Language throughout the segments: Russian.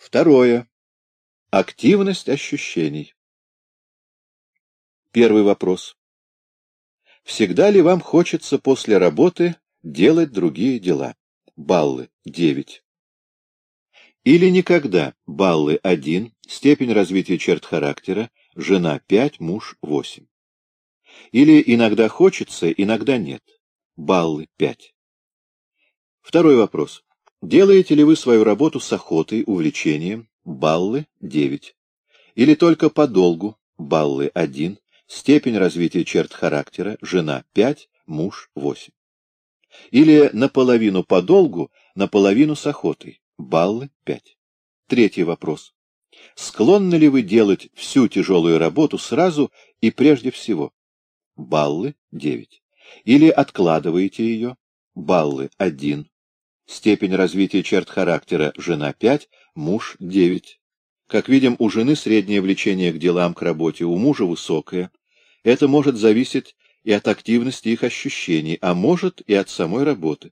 Второе. Активность ощущений. Первый вопрос. Всегда ли вам хочется после работы делать другие дела? Баллы 9. Или никогда? Баллы 1, степень развития черт характера, жена 5, муж 8. Или иногда хочется, иногда нет. Баллы 5. Второй вопрос. Делаете ли вы свою работу с охотой, увлечением? Баллы 9. Или только подолгу? Баллы 1. Степень развития черт характера. Жена 5, муж 8. Или наполовину подолгу, наполовину с охотой. Баллы 5. Третий вопрос. Склонны ли вы делать всю тяжелую работу сразу и прежде всего? Баллы 9. Или откладываете ее? Баллы 1. Степень развития черт характера жена 5, муж 9. Как видим, у жены среднее влечение к делам, к работе, у мужа высокое. Это может зависеть и от активности их ощущений, а может и от самой работы.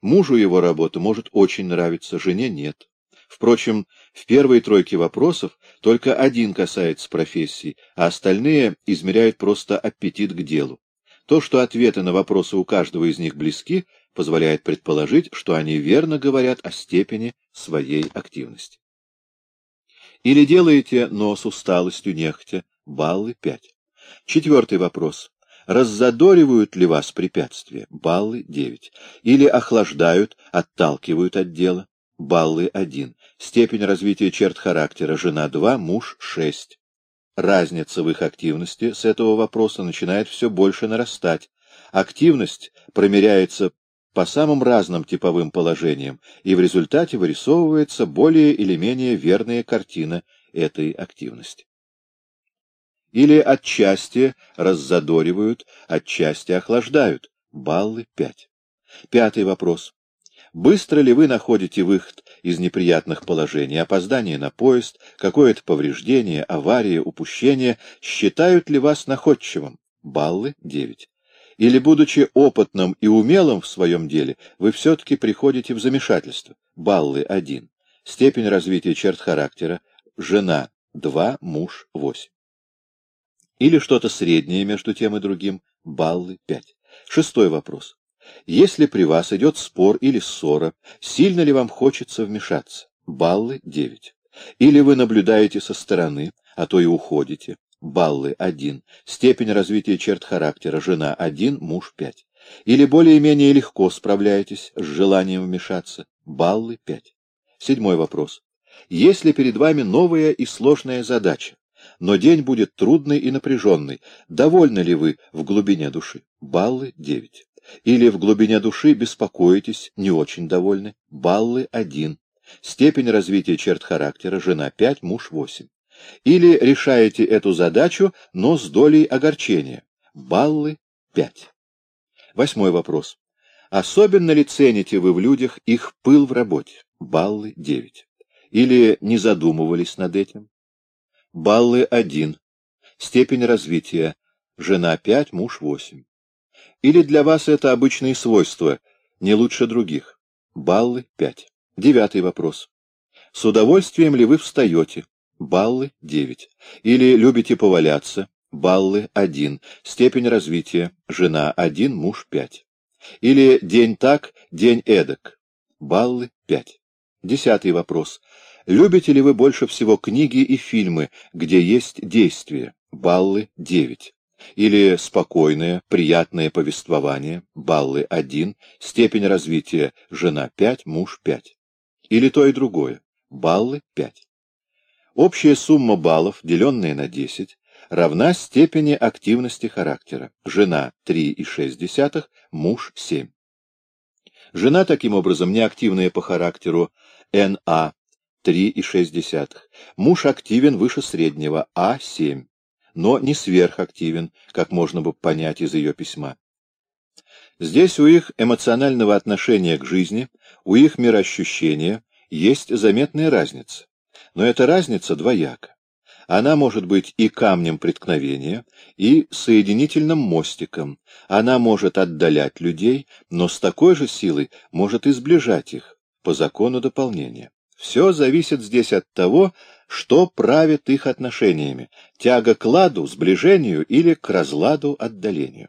Мужу его работа может очень нравиться, жене нет. Впрочем, в первой тройке вопросов только один касается профессии, а остальные измеряют просто аппетит к делу. То, что ответы на вопросы у каждого из них близки, позволяет предположить, что они верно говорят о степени своей активности. Или делаете, но с усталостью нехотя, баллы 5. Четвертый вопрос. Раззадоривают ли вас препятствия? Баллы 9. Или охлаждают, отталкивают от дела? Баллы 1. Степень развития черт характера. Жена 2, муж 6. Разница в их активности с этого вопроса начинает все больше нарастать. Активность промеряется по самым разным типовым положениям, и в результате вырисовывается более или менее верная картина этой активности. Или отчасти раззадоривают, отчасти охлаждают. Баллы 5. Пятый вопрос. Быстро ли вы находите выход из неприятных положений, опоздание на поезд, какое-то повреждение, авария, упущение, считают ли вас находчивым? Баллы 9. Или, будучи опытным и умелым в своем деле, вы все-таки приходите в замешательство? Баллы 1. Степень развития черт характера. Жена 2, муж 8. Или что-то среднее между тем и другим. Баллы 5. Шестой вопрос. Если при вас идет спор или ссора, сильно ли вам хочется вмешаться? Баллы 9. Или вы наблюдаете со стороны, а то и уходите. Баллы 1. Степень развития черт характера. Жена 1, муж 5. Или более-менее легко справляетесь с желанием вмешаться. Баллы 5. Седьмой вопрос. Если перед вами новая и сложная задача, но день будет трудный и напряженный, довольны ли вы в глубине души? Баллы 9 или в глубине души беспокоитесь, не очень довольны, баллы 1, степень развития черт характера, жена 5, муж 8. Или решаете эту задачу, но с долей огорчения, баллы 5. Восьмой вопрос. Особенно ли цените вы в людях их пыл в работе? Баллы 9. Или не задумывались над этим? Баллы 1. Степень развития. Жена 5, муж 8. Или для вас это обычные свойства, не лучше других? Баллы 5. Девятый вопрос. С удовольствием ли вы встаете? Баллы 9. Или любите поваляться? Баллы 1. Степень развития. Жена 1, муж 5. Или день так, день эдак? Баллы 5. Десятый вопрос. Любите ли вы больше всего книги и фильмы, где есть действие? Баллы 9 или спокойное, приятное повествование, баллы 1, степень развития жена 5, муж 5. Или то и другое, баллы 5. Общая сумма баллов, деленная на 10, равна степени активности характера. Жена 3,6, муж 7. Жена, таким образом, неактивная по характеру, НА 3,6. Муж активен выше среднего, А7 но не сверхактивен, как можно бы понять из ее письма. Здесь у их эмоционального отношения к жизни, у их мироощущения есть заметная разница. Но эта разница двояка. Она может быть и камнем преткновения, и соединительным мостиком. Она может отдалять людей, но с такой же силой может и сближать их по закону дополнения. Все зависит здесь от того, что правит их отношениями — тяга к ладу, сближению или к разладу, отдалению.